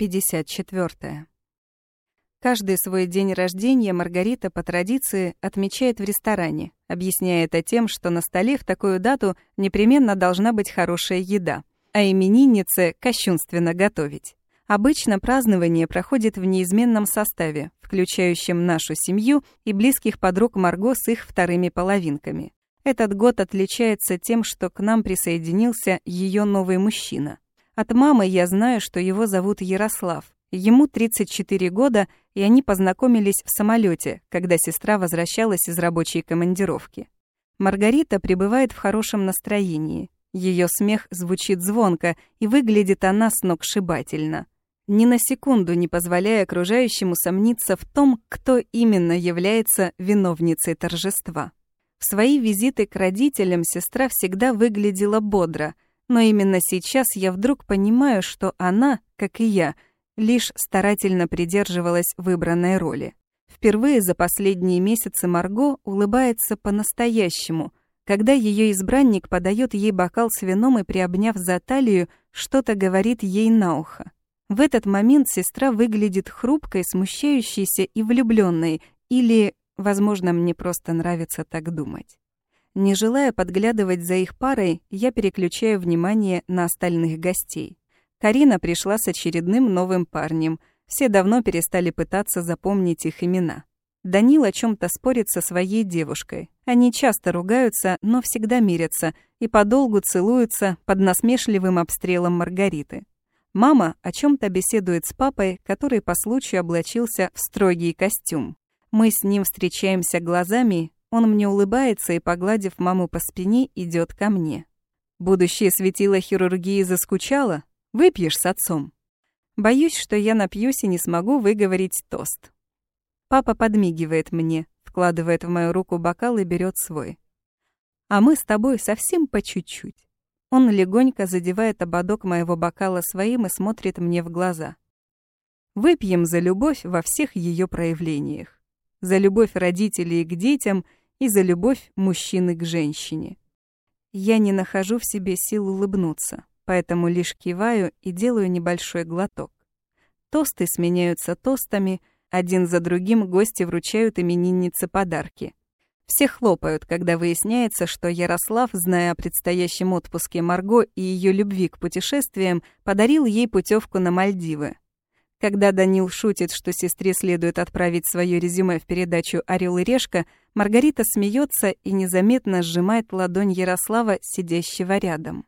54. Каждый свой день рождения Маргарита по традиции отмечает в ресторане, объясняя это тем, что на столе в такую дату непременно должна быть хорошая еда, а имениннице кощунственно готовить. Обычно празднование проходит в неизменном составе, включающем нашу семью и близких подруг Марго с их вторыми половинками. Этот год отличается тем, что к нам присоединился ее новый мужчина. От мамы я знаю, что его зовут Ярослав. Ему 34 года, и они познакомились в самолете, когда сестра возвращалась из рабочей командировки. Маргарита пребывает в хорошем настроении. Ее смех звучит звонко, и выглядит она сногсшибательно. Ни на секунду не позволяя окружающему сомниться в том, кто именно является виновницей торжества. В свои визиты к родителям сестра всегда выглядела бодро – но именно сейчас я вдруг понимаю, что она, как и я, лишь старательно придерживалась выбранной роли. Впервые за последние месяцы Марго улыбается по-настоящему, когда ее избранник подает ей бокал с вином и, приобняв за талию, что-то говорит ей на ухо. В этот момент сестра выглядит хрупкой, смущающейся и влюбленной, или, возможно, мне просто нравится так думать. Не желая подглядывать за их парой, я переключаю внимание на остальных гостей. Карина пришла с очередным новым парнем. Все давно перестали пытаться запомнить их имена. Данил о чем то спорит со своей девушкой. Они часто ругаются, но всегда мирятся и подолгу целуются под насмешливым обстрелом Маргариты. Мама о чем то беседует с папой, который по случаю облачился в строгий костюм. Мы с ним встречаемся глазами, он мне улыбается и, погладив маму по спине, идет ко мне. Будущее светило хирургии заскучало? Выпьешь с отцом? Боюсь, что я напьюсь и не смогу выговорить тост. Папа подмигивает мне, вкладывает в мою руку бокал и берет свой. А мы с тобой совсем по чуть-чуть. Он легонько задевает ободок моего бокала своим и смотрит мне в глаза. Выпьем за любовь во всех ее проявлениях. За любовь родителей к детям — и за любовь мужчины к женщине. Я не нахожу в себе сил улыбнуться, поэтому лишь киваю и делаю небольшой глоток. Тосты сменяются тостами, один за другим гости вручают имениннице подарки. Все хлопают, когда выясняется, что Ярослав, зная о предстоящем отпуске Марго и ее любви к путешествиям, подарил ей путевку на Мальдивы. Когда Данил шутит, что сестре следует отправить свое резюме в передачу «Орел и решка», Маргарита смеется и незаметно сжимает ладонь Ярослава, сидящего рядом.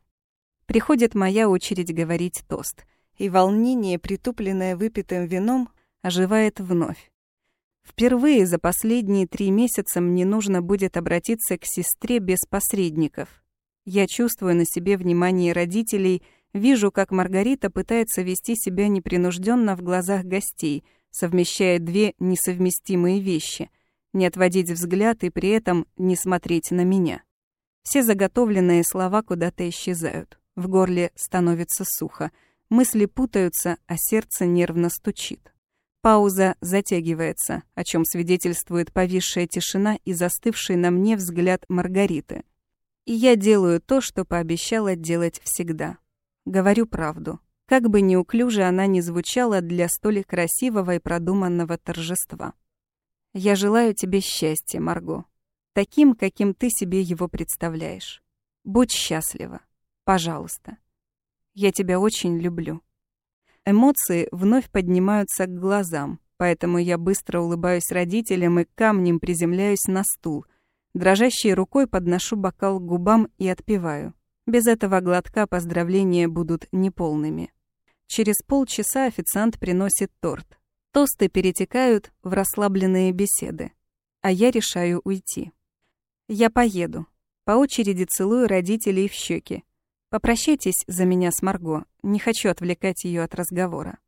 Приходит моя очередь говорить тост, и волнение, притупленное выпитым вином, оживает вновь. Впервые за последние три месяца мне нужно будет обратиться к сестре без посредников. Я чувствую на себе внимание родителей — Вижу, как Маргарита пытается вести себя непринужденно в глазах гостей, совмещая две несовместимые вещи — не отводить взгляд и при этом не смотреть на меня. Все заготовленные слова куда-то исчезают. В горле становится сухо. Мысли путаются, а сердце нервно стучит. Пауза затягивается, о чем свидетельствует повисшая тишина и застывший на мне взгляд Маргариты. И я делаю то, что пообещала делать всегда. Говорю правду. Как бы неуклюже она ни звучала для столь красивого и продуманного торжества. Я желаю тебе счастья, Марго. Таким, каким ты себе его представляешь. Будь счастлива. Пожалуйста. Я тебя очень люблю. Эмоции вновь поднимаются к глазам, поэтому я быстро улыбаюсь родителям и камнем приземляюсь на стул. Дрожащей рукой подношу бокал к губам и отпиваю. Без этого глотка поздравления будут неполными. Через полчаса официант приносит торт. Тосты перетекают в расслабленные беседы. А я решаю уйти. Я поеду. По очереди целую родителей в щеки. Попрощайтесь за меня с Марго. Не хочу отвлекать ее от разговора.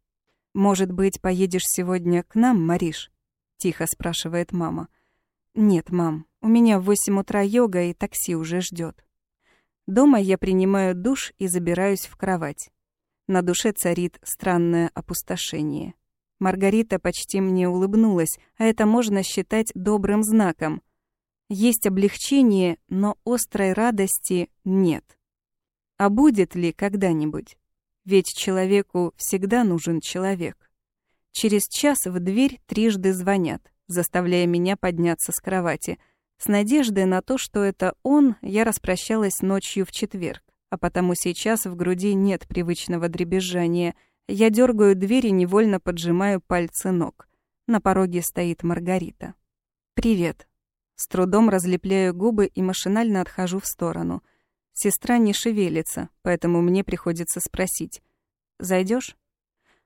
«Может быть, поедешь сегодня к нам, Мариш?» — тихо спрашивает мама. «Нет, мам, у меня в восемь утра йога, и такси уже ждет. Дома я принимаю душ и забираюсь в кровать. На душе царит странное опустошение. Маргарита почти мне улыбнулась, а это можно считать добрым знаком. Есть облегчение, но острой радости нет. А будет ли когда-нибудь? Ведь человеку всегда нужен человек. Через час в дверь трижды звонят, заставляя меня подняться с кровати. С надеждой на то, что это он, я распрощалась ночью в четверг, а потому сейчас в груди нет привычного дребезжания. Я дергаю дверь и невольно поджимаю пальцы ног. На пороге стоит Маргарита. «Привет». С трудом разлепляю губы и машинально отхожу в сторону. Сестра не шевелится, поэтому мне приходится спросить. «Зайдёшь?»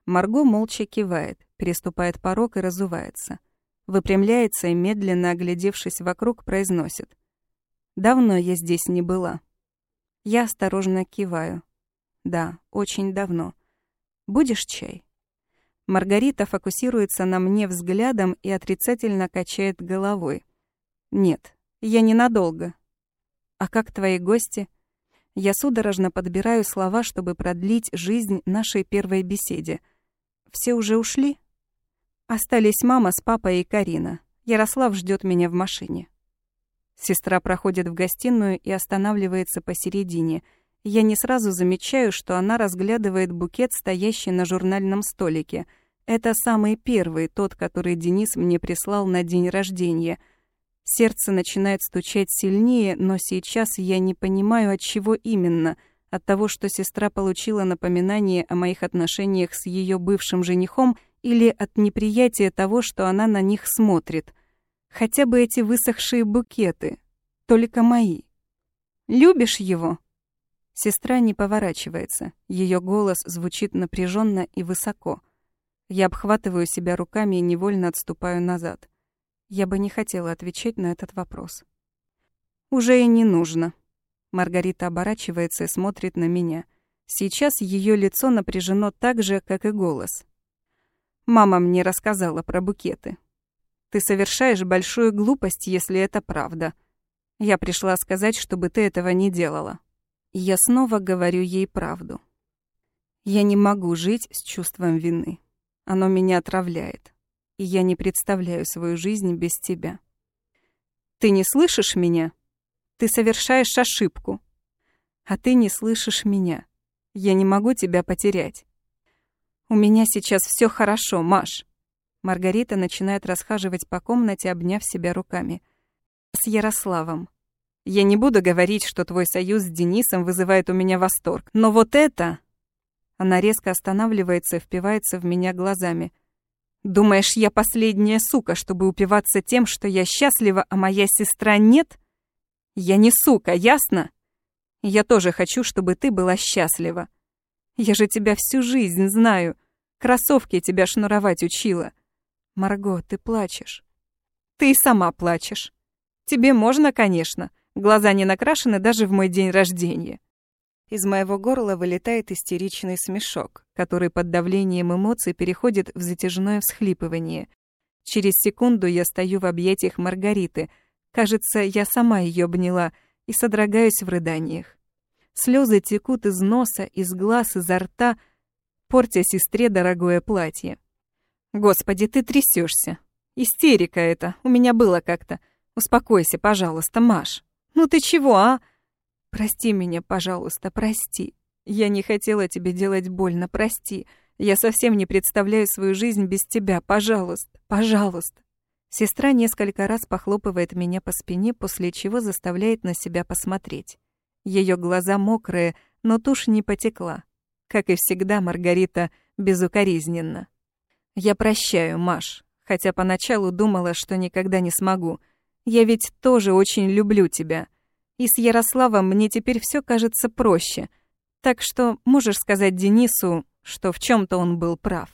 Марго молча кивает, переступает порог и разувается. Выпрямляется и, медленно оглядевшись вокруг, произносит. «Давно я здесь не была». Я осторожно киваю. «Да, очень давно. Будешь чай?» Маргарита фокусируется на мне взглядом и отрицательно качает головой. «Нет, я ненадолго». «А как твои гости?» Я судорожно подбираю слова, чтобы продлить жизнь нашей первой беседе. «Все уже ушли?» Остались мама с папой и Карина. Ярослав ждет меня в машине. Сестра проходит в гостиную и останавливается посередине. Я не сразу замечаю, что она разглядывает букет, стоящий на журнальном столике. Это самый первый, тот, который Денис мне прислал на день рождения. Сердце начинает стучать сильнее, но сейчас я не понимаю, от чего именно. От того, что сестра получила напоминание о моих отношениях с ее бывшим женихом — или от неприятия того, что она на них смотрит. Хотя бы эти высохшие букеты, только мои. Любишь его? Сестра не поворачивается. Ее голос звучит напряженно и высоко. Я обхватываю себя руками и невольно отступаю назад. Я бы не хотела отвечать на этот вопрос. Уже и не нужно. Маргарита оборачивается и смотрит на меня. Сейчас ее лицо напряжено так же, как и голос. Мама мне рассказала про букеты. Ты совершаешь большую глупость, если это правда. Я пришла сказать, чтобы ты этого не делала. Я снова говорю ей правду. Я не могу жить с чувством вины. Оно меня отравляет. И я не представляю свою жизнь без тебя. Ты не слышишь меня? Ты совершаешь ошибку. А ты не слышишь меня. Я не могу тебя потерять. «У меня сейчас все хорошо, Маш». Маргарита начинает расхаживать по комнате, обняв себя руками. «С Ярославом. Я не буду говорить, что твой союз с Денисом вызывает у меня восторг. Но вот это...» Она резко останавливается и впивается в меня глазами. «Думаешь, я последняя сука, чтобы упиваться тем, что я счастлива, а моя сестра нет? Я не сука, ясно? Я тоже хочу, чтобы ты была счастлива. Я же тебя всю жизнь знаю. Кроссовки тебя шнуровать учила. Марго, ты плачешь. Ты сама плачешь. Тебе можно, конечно. Глаза не накрашены даже в мой день рождения. Из моего горла вылетает истеричный смешок, который под давлением эмоций переходит в затяжное всхлипывание. Через секунду я стою в объятиях Маргариты. Кажется, я сама ее обняла и содрогаюсь в рыданиях. Слезы текут из носа, из глаз, изо рта, портя сестре дорогое платье. Господи, ты трясешься. Истерика это. У меня было как-то. Успокойся, пожалуйста, Маш. Ну ты чего, а? Прости меня, пожалуйста, прости. Я не хотела тебе делать больно, прости. Я совсем не представляю свою жизнь без тебя. Пожалуйста, пожалуйста. Сестра несколько раз похлопывает меня по спине, после чего заставляет на себя посмотреть. Ее глаза мокрые, но тушь не потекла. Как и всегда, Маргарита безукоризненно. «Я прощаю, Маш, хотя поначалу думала, что никогда не смогу. Я ведь тоже очень люблю тебя. И с Ярославом мне теперь все кажется проще. Так что можешь сказать Денису, что в чем то он был прав».